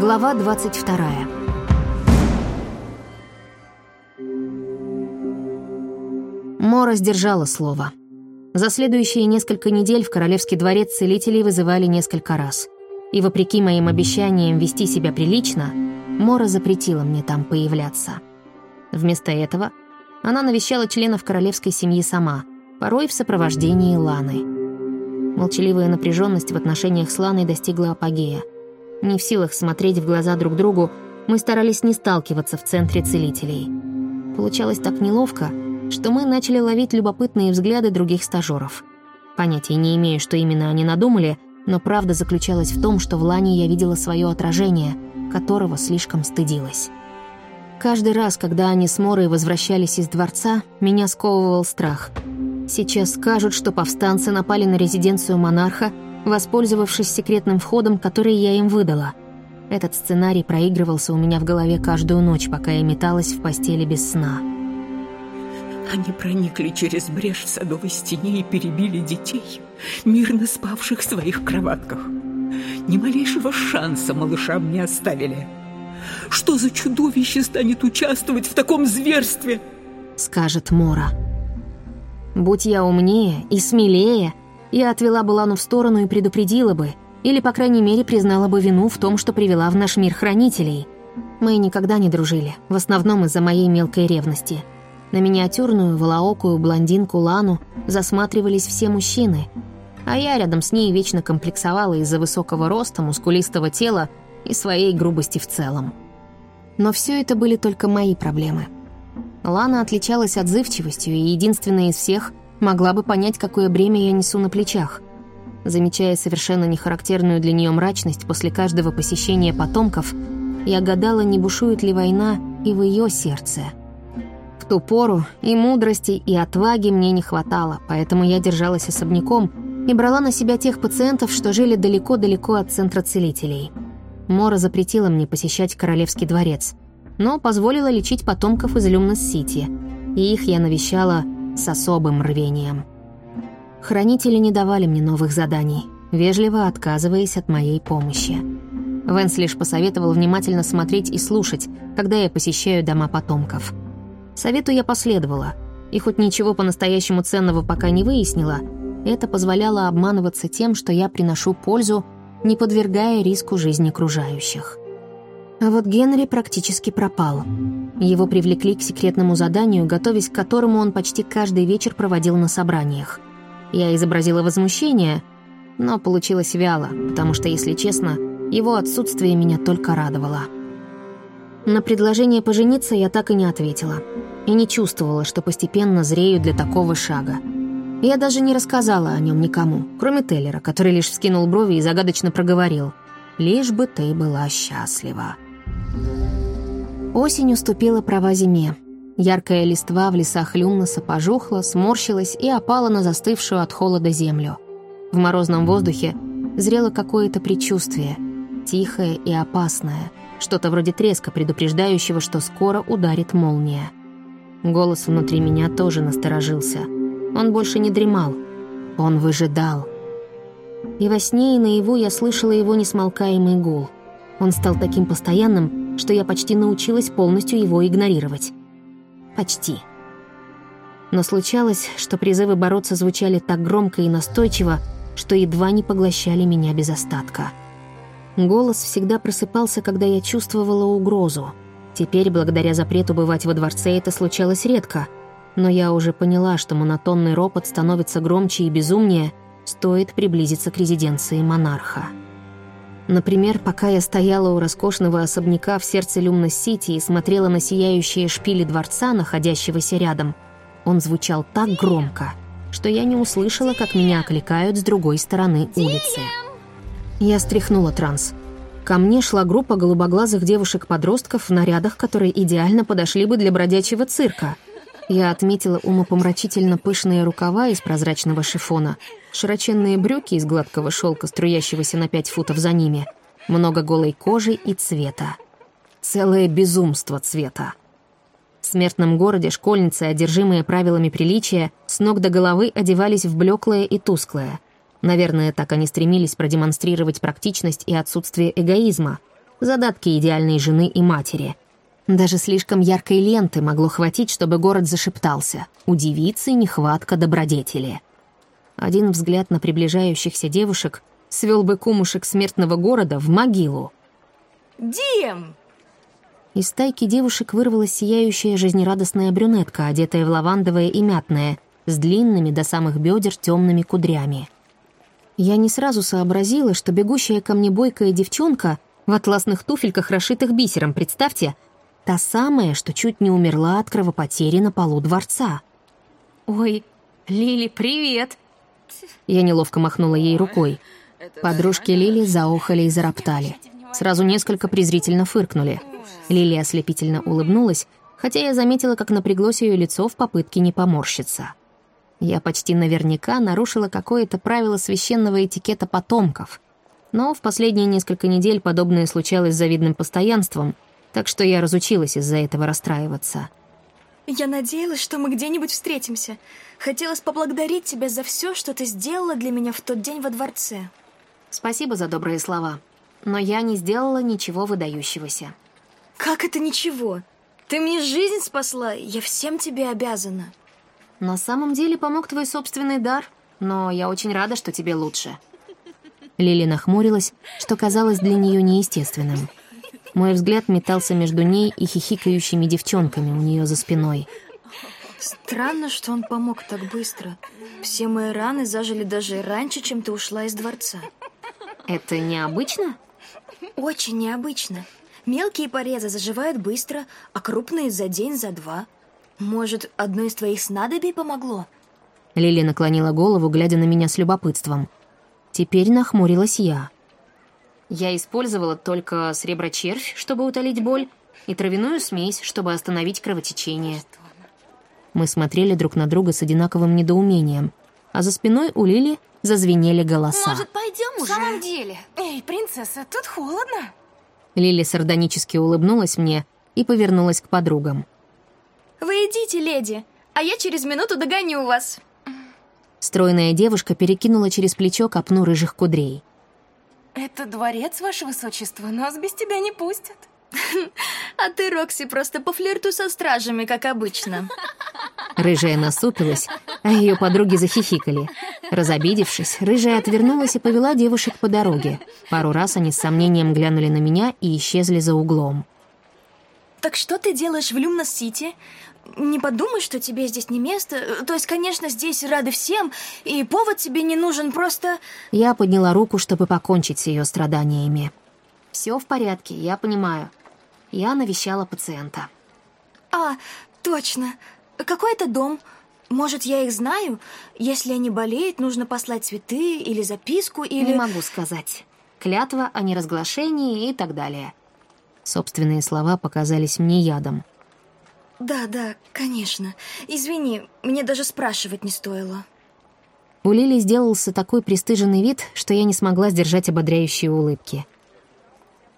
Глава 22. Мора сдержала слово. За следующие несколько недель в Королевский дворец целителей вызывали несколько раз. И вопреки моим обещаниям вести себя прилично, Мора запретила мне там появляться. Вместо этого она навещала членов королевской семьи сама, порой в сопровождении Ланы. Молчаливая напряженность в отношениях с Ланой достигла апогея. Не в силах смотреть в глаза друг другу, мы старались не сталкиваться в центре целителей. Получалось так неловко, что мы начали ловить любопытные взгляды других стажеров. Понятия не имею, что именно они надумали, но правда заключалась в том, что в Лане я видела свое отражение, которого слишком стыдилась. Каждый раз, когда они с Морой возвращались из дворца, меня сковывал страх. Сейчас скажут, что повстанцы напали на резиденцию монарха, воспользовавшись секретным входом, который я им выдала. Этот сценарий проигрывался у меня в голове каждую ночь, пока я металась в постели без сна. Они проникли через брешь в садовой стене и перебили детей, мирно спавших в своих кроватках. Ни малейшего шанса малышам не оставили. Что за чудовище станет участвовать в таком зверстве?» Скажет Мора. «Будь я умнее и смелее, я отвела бы Лану в сторону и предупредила бы, или, по крайней мере, признала бы вину в том, что привела в наш мир хранителей. Мы никогда не дружили, в основном из-за моей мелкой ревности. На миниатюрную, волоокую блондинку Лану засматривались все мужчины, а я рядом с ней вечно комплексовала из-за высокого роста, мускулистого тела и своей грубости в целом. Но все это были только мои проблемы. Лана отличалась отзывчивостью и единственная из всех могла бы понять, какое бремя я несу на плечах. Замечая совершенно нехарактерную для нее мрачность после каждого посещения потомков, я гадала, не бушует ли война и в ее сердце. В ту пору и мудрости, и отваги мне не хватало, поэтому я держалась особняком и брала на себя тех пациентов, что жили далеко-далеко от центра целителей – Мора запретила мне посещать Королевский дворец, но позволила лечить потомков из Люмнес-Сити, и их я навещала с особым рвением. Хранители не давали мне новых заданий, вежливо отказываясь от моей помощи. Венс лишь посоветовал внимательно смотреть и слушать, когда я посещаю дома потомков. Совету я последовала, и хоть ничего по-настоящему ценного пока не выяснила, это позволяло обманываться тем, что я приношу пользу не подвергая риску жизни окружающих. А вот Генри практически пропал. Его привлекли к секретному заданию, готовясь к которому он почти каждый вечер проводил на собраниях. Я изобразила возмущение, но получилось вяло, потому что, если честно, его отсутствие меня только радовало. На предложение пожениться я так и не ответила. И не чувствовала, что постепенно зрею для такого шага — я даже не рассказала о нем никому, кроме Теллера, который лишь вскинул брови и загадочно проговорил. «Лишь бы ты была счастлива». Осень уступила права зиме. Яркая листва в лесах Люмнаса пожухла, сморщилась и опала на застывшую от холода землю. В морозном воздухе зрело какое-то предчувствие, тихое и опасное, что-то вроде треска, предупреждающего, что скоро ударит молния. Голос внутри меня тоже насторожился — он больше не дремал. Он выжидал. И во сне, и наяву я слышала его несмолкаемый гул. Он стал таким постоянным, что я почти научилась полностью его игнорировать. Почти. Но случалось, что призывы бороться звучали так громко и настойчиво, что едва не поглощали меня без остатка. Голос всегда просыпался, когда я чувствовала угрозу. Теперь, благодаря запрету бывать во дворце, это случалось редко — но я уже поняла, что монотонный ропот становится громче и безумнее, стоит приблизиться к резиденции монарха. Например, пока я стояла у роскошного особняка в сердце Люмнос-Сити и смотрела на сияющие шпили дворца, находящегося рядом, он звучал так громко, что я не услышала, как меня окликают с другой стороны улицы. Я стряхнула транс. Ко мне шла группа голубоглазых девушек-подростков в нарядах, которые идеально подошли бы для бродячего цирка — я отметила умопомрачительно пышные рукава из прозрачного шифона, широченные брюки из гладкого шелка, струящегося на пять футов за ними, много голой кожи и цвета. Целое безумство цвета. В смертном городе школьницы, одержимые правилами приличия, с ног до головы одевались в блеклое и тусклое. Наверное, так они стремились продемонстрировать практичность и отсутствие эгоизма. Задатки идеальной жены и матери. Даже слишком яркой ленты могло хватить, чтобы город зашептался. У девицы нехватка добродетели. Один взгляд на приближающихся девушек свел бы кумушек смертного города в могилу. «Дим!» Из стайки девушек вырвалась сияющая жизнерадостная брюнетка, одетая в лавандовое и мятное, с длинными до самых бедер темными кудрями. Я не сразу сообразила, что бегущая ко мне бойкая девчонка в атласных туфельках, расшитых бисером, представьте, та самая, что чуть не умерла от кровопотери на полу дворца. «Ой, Лили, привет!» Я неловко махнула ей рукой. Подружки Лили заохали и зароптали. Сразу несколько презрительно фыркнули. Лили ослепительно улыбнулась, хотя я заметила, как напряглось ее лицо в попытке не поморщиться. Я почти наверняка нарушила какое-то правило священного этикета потомков. Но в последние несколько недель подобное случалось с завидным постоянством, так что я разучилась из-за этого расстраиваться. Я надеялась, что мы где-нибудь встретимся. Хотелось поблагодарить тебя за все, что ты сделала для меня в тот день во дворце. Спасибо за добрые слова. Но я не сделала ничего выдающегося. Как это ничего? Ты мне жизнь спасла, я всем тебе обязана. На самом деле помог твой собственный дар, но я очень рада, что тебе лучше. Лили нахмурилась, что казалось для нее неестественным. Мой взгляд метался между ней и хихикающими девчонками у нее за спиной. Странно, что он помог так быстро. Все мои раны зажили даже раньше, чем ты ушла из дворца. Это необычно? Очень необычно. Мелкие порезы заживают быстро, а крупные за день, за два. Может, одно из твоих снадобий помогло? Лили наклонила голову, глядя на меня с любопытством. Теперь нахмурилась я. Я использовала только среброчервь, чтобы утолить боль, и травяную смесь, чтобы остановить кровотечение. Мы смотрели друг на друга с одинаковым недоумением, а за спиной у Лили зазвенели голоса. Может, пойдем уже? В самом деле. Эй, принцесса, тут холодно. Лили сардонически улыбнулась мне и повернулась к подругам. Вы идите, леди, а я через минуту догоню вас. Стройная девушка перекинула через плечо копну рыжих кудрей. Это дворец, ваше высочество, нас без тебя не пустят. А ты, Рокси, просто по флирту со стражами, как обычно. Рыжая насупилась, а ее подруги захихикали. Разобидевшись, рыжая отвернулась и повела девушек по дороге. Пару раз они с сомнением глянули на меня и исчезли за углом. Так что ты делаешь в Люмнос-Сити? Не подумай, что тебе здесь не место. То есть, конечно, здесь рады всем, и повод тебе не нужен, просто... Я подняла руку, чтобы покончить с ее страданиями. Все в порядке, я понимаю. Я навещала пациента. А, точно. Какой это дом? Может, я их знаю? Если они болеют, нужно послать цветы или записку, или... Не могу сказать. Клятва о неразглашении и так далее. Собственные слова показались мне ядом. Да, да, конечно. Извини, мне даже спрашивать не стоило. У Лили сделался такой пристыженный вид, что я не смогла сдержать ободряющие улыбки.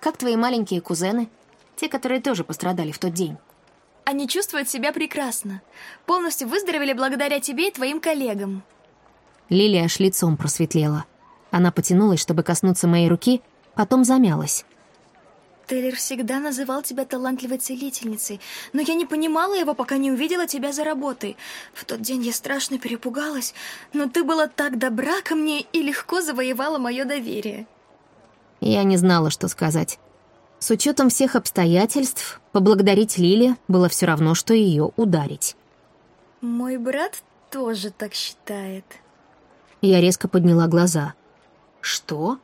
«Как твои маленькие кузены? Те, которые тоже пострадали в тот день?» Они чувствуют себя прекрасно. Полностью выздоровели благодаря тебе и твоим коллегам. Лили аж лицом просветлела. Она потянулась, чтобы коснуться моей руки, потом замялась. Тейлор всегда называл тебя талантливой целительницей, но я не понимала его, пока не увидела тебя за работой. В тот день я страшно перепугалась, но ты была так добра ко мне и легко завоевала мое доверие. Я не знала, что сказать. С учетом всех обстоятельств, поблагодарить Лили было все равно, что ее ударить. Мой брат тоже так считает. Я резко подняла глаза. «Что?»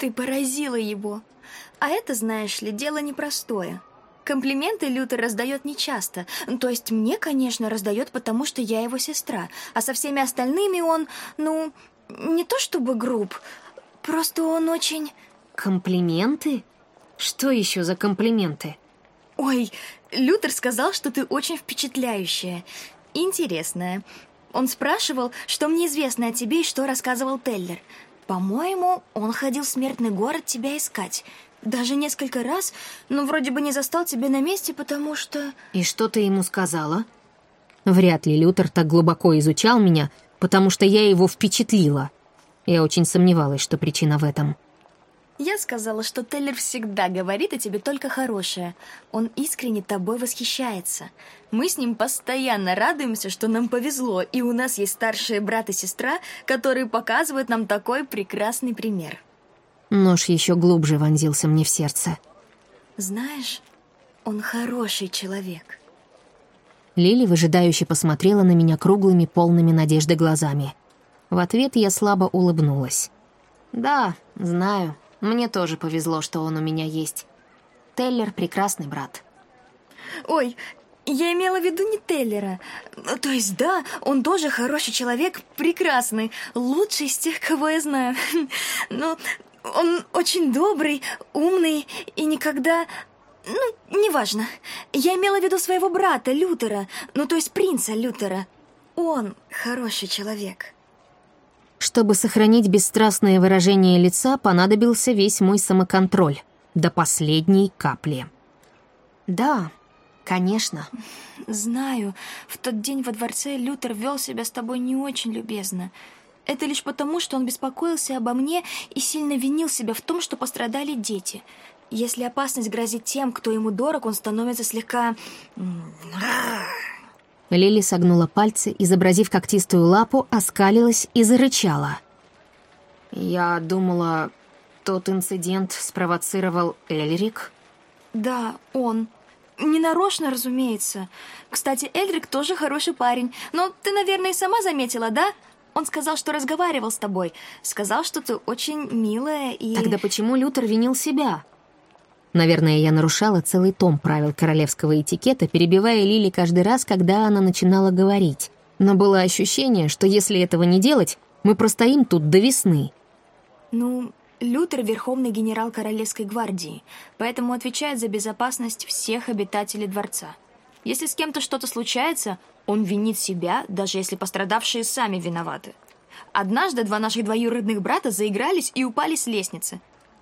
Ты поразила его. А это, знаешь ли, дело непростое. Комплименты Лютер раздает нечасто. То есть мне, конечно, раздает, потому что я его сестра. А со всеми остальными он, ну, не то чтобы груб, просто он очень... Комплименты? Что еще за комплименты? Ой, Лютер сказал, что ты очень впечатляющая. Интересная. Он спрашивал, что мне известно о тебе и что рассказывал Теллер. По-моему, он ходил в смертный город тебя искать. Даже несколько раз, но вроде бы не застал тебя на месте, потому что... И что ты ему сказала? Вряд ли Лютер так глубоко изучал меня, потому что я его впечатлила. Я очень сомневалась, что причина в этом. Я сказала, что Теллер всегда говорит о тебе только хорошее. Он искренне тобой восхищается. Мы с ним постоянно радуемся, что нам повезло, и у нас есть старшие брат и сестра, которые показывают нам такой прекрасный пример. Нож еще глубже вонзился мне в сердце. Знаешь, он хороший человек. Лили выжидающе посмотрела на меня круглыми, полными надежды глазами. В ответ я слабо улыбнулась. «Да, знаю. Мне тоже повезло, что он у меня есть. Теллер — прекрасный брат». Ой, я имела в виду не Теллера. То есть, да, он тоже хороший человек, прекрасный, лучший из тех, кого я знаю. Но он очень добрый, умный и никогда... Ну, неважно. Я имела в виду своего брата, Лютера, ну, то есть принца Лютера. Он хороший человек. Чтобы сохранить бесстрастное выражение лица, понадобился весь мой самоконтроль. До последней капли. «Да, конечно». «Знаю, в тот день во дворце Лютер вел себя с тобой не очень любезно. Это лишь потому, что он беспокоился обо мне и сильно винил себя в том, что пострадали дети. Если опасность грозит тем, кто ему дорог, он становится слегка... Лили согнула пальцы, изобразив когтистую лапу, оскалилась и зарычала. «Я думала, тот инцидент спровоцировал Эльрик?» Да, он. Ненарочно, разумеется. Кстати, Эльрик тоже хороший парень. Но ты, наверное, и сама заметила, да? Он сказал, что разговаривал с тобой. Сказал, что ты очень милая и... Тогда почему Лютер винил себя? Наверное, я нарушала целый том правил королевского этикета, перебивая Лили каждый раз, когда она начинала говорить. Но было ощущение, что если этого не делать, мы простоим тут до весны. Ну, Лютер — верховный генерал Королевской гвардии, поэтому отвечает за безопасность всех обитателей дворца. Если с кем-то что-то случается, он винит себя, даже если пострадавшие сами виноваты. Однажды два наших двоюродных брата заигрались и упали с лестницы.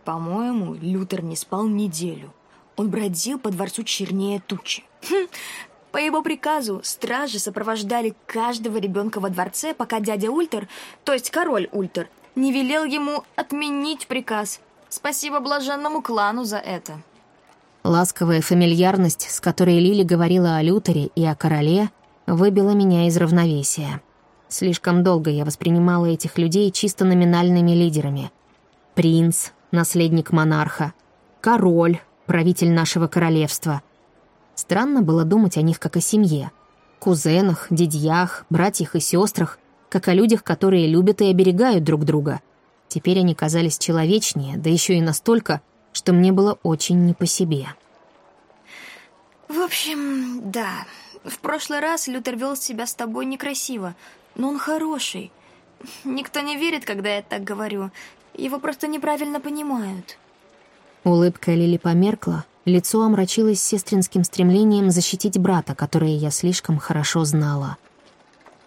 По-моему, Лютер не спал неделю. Он бродил по дворцу чернее тучи. Хм. По его приказу стражи сопровождали каждого ребенка во дворце, пока дядя Ультер, то есть король Ультер, не велел ему отменить приказ. Спасибо блаженному клану за это. Ласковая фамильярность, с которой Лили говорила о Лютере и о короле, выбила меня из равновесия. Слишком долго я воспринимала этих людей чисто номинальными лидерами. Принц, наследник монарха, король, правитель нашего королевства. Странно было думать о них как о семье. Кузенах, дядьях, братьях и сестрах, как о людях, которые любят и оберегают друг друга. Теперь они казались человечнее, да еще и настолько, что мне было очень не по себе. В общем, да. В прошлый раз Лютер вел себя с тобой некрасиво, но он хороший. Никто не верит, когда я так говорю. Его просто неправильно понимают. Улыбка Лили померкла, лицо омрачилось сестринским стремлением защитить брата, которое я слишком хорошо знала.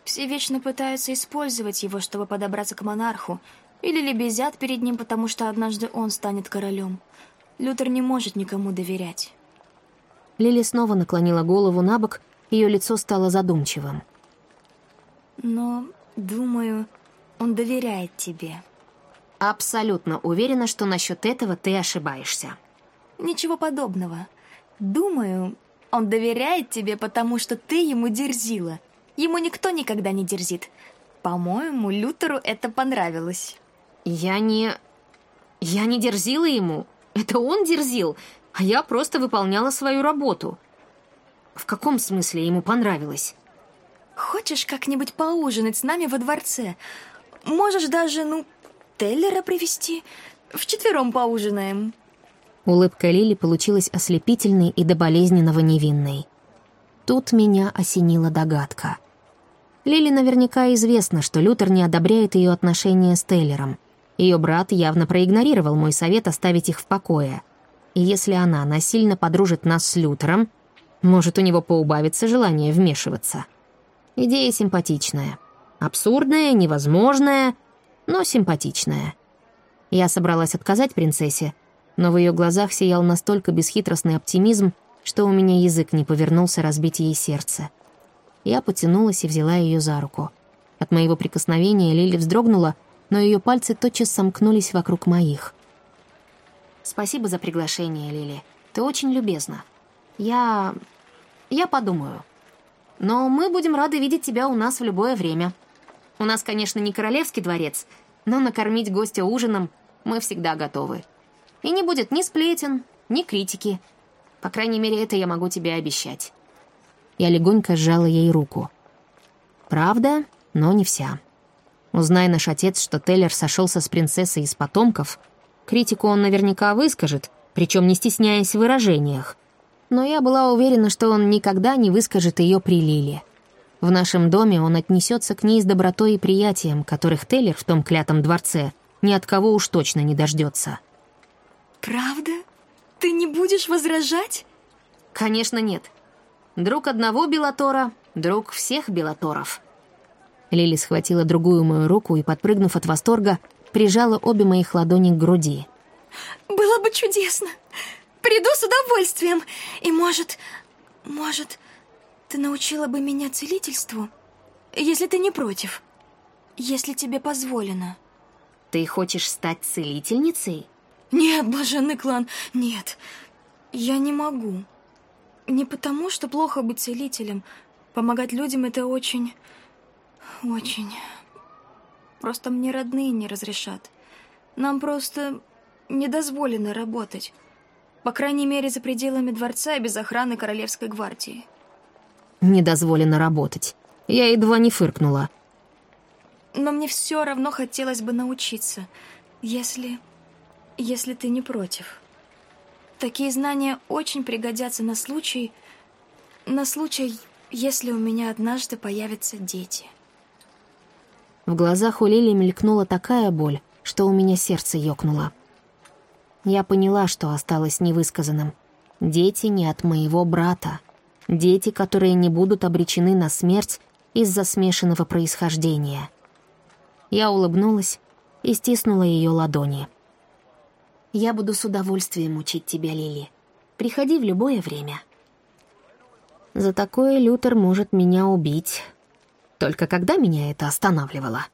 Все вечно пытаются использовать его, чтобы подобраться к монарху, или лебезят перед ним, потому что однажды он станет королем. Лютер не может никому доверять. Лили снова наклонила голову на бок, ее лицо стало задумчивым. Но, думаю, он доверяет тебе. Абсолютно уверена, что насчет этого ты ошибаешься. Ничего подобного. Думаю, он доверяет тебе, потому что ты ему дерзила. Ему никто никогда не дерзит. По-моему, Лютеру это понравилось. Я не... Я не дерзила ему. Это он дерзил, а я просто выполняла свою работу. В каком смысле ему понравилось? Хочешь как-нибудь поужинать с нами во дворце? Можешь даже, ну, Теллера привести. Вчетвером поужинаем». Улыбка Лили получилась ослепительной и до болезненного невинной. Тут меня осенила догадка. Лили наверняка известно, что Лютер не одобряет ее отношения с Теллером. Ее брат явно проигнорировал мой совет оставить их в покое. И если она насильно подружит нас с Лютером, может, у него поубавится желание вмешиваться. Идея симпатичная. Абсурдная, невозможная, но симпатичная. Я собралась отказать принцессе, но в ее глазах сиял настолько бесхитростный оптимизм, что у меня язык не повернулся разбить ей сердце. Я потянулась и взяла ее за руку. От моего прикосновения Лили вздрогнула, но ее пальцы тотчас сомкнулись вокруг моих. Спасибо за приглашение, Лили. Ты очень любезна. Я... я подумаю. Но мы будем рады видеть тебя у нас в любое время. У нас, конечно, не королевский дворец, но накормить гостя ужином мы всегда готовы. И не будет ни сплетен, ни критики. По крайней мере, это я могу тебе обещать. Я легонько сжала ей руку. Правда, но не вся. Узнай наш отец, что Теллер сошелся с принцессой из потомков, критику он наверняка выскажет, причем не стесняясь в выражениях. Но я была уверена, что он никогда не выскажет ее при Лиле. В нашем доме он отнесется к ней с добротой и приятием, которых Теллер в том клятом дворце ни от кого уж точно не дождется. Правда? Ты не будешь возражать? Конечно, нет. Друг одного Белатора, друг всех Белаторов. Лили схватила другую мою руку и, подпрыгнув от восторга, прижала обе моих ладони к груди. Было бы чудесно. Приду с удовольствием. И, может, может, ты научила бы меня целительству, если ты не против, если тебе позволено. Ты хочешь стать целительницей? Нет, блаженный клан, нет. Я не могу. Не потому, что плохо быть целителем. Помогать людям — это очень... очень... Просто мне родные не разрешат. Нам просто не дозволено работать. По крайней мере, за пределами дворца и без охраны Королевской гвардии. Не дозволено работать. Я едва не фыркнула. Но мне все равно хотелось бы научиться, если... если ты не против. Такие знания очень пригодятся на случай... на случай, если у меня однажды появятся дети. В глазах у Лили мелькнула такая боль, что у меня сердце ёкнуло. Я поняла, что осталось невысказанным. Дети не от моего брата. Дети, которые не будут обречены на смерть из-за смешанного происхождения. Я улыбнулась и стиснула ее ладони. «Я буду с удовольствием учить тебя, Лили. Приходи в любое время». За такое Лютер может меня убить. Только когда меня это останавливало?»